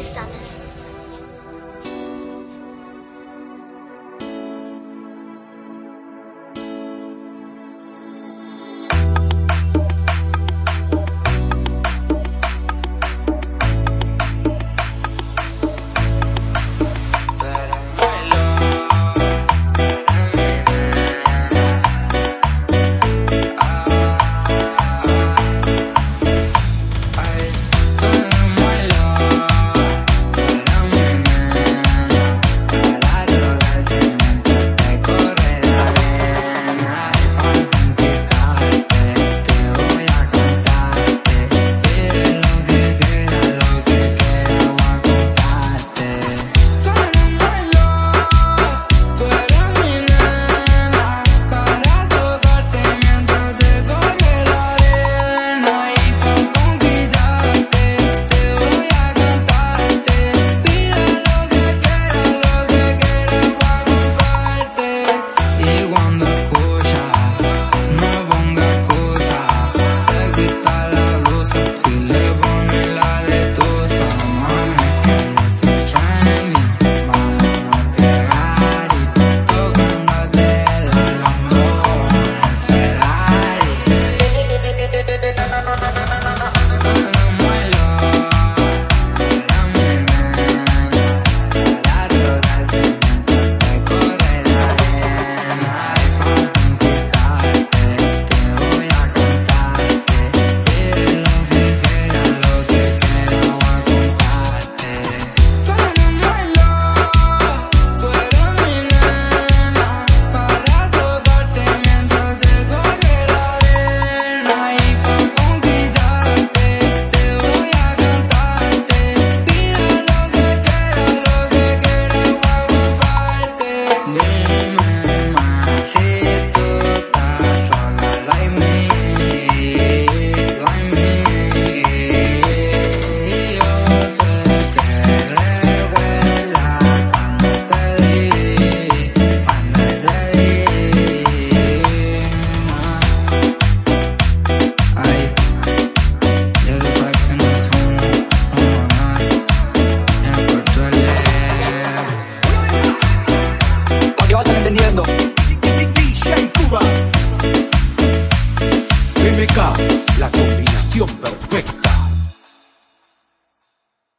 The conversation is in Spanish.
summer. Cuba. DJ Cuba. MK, la combinación perfecta.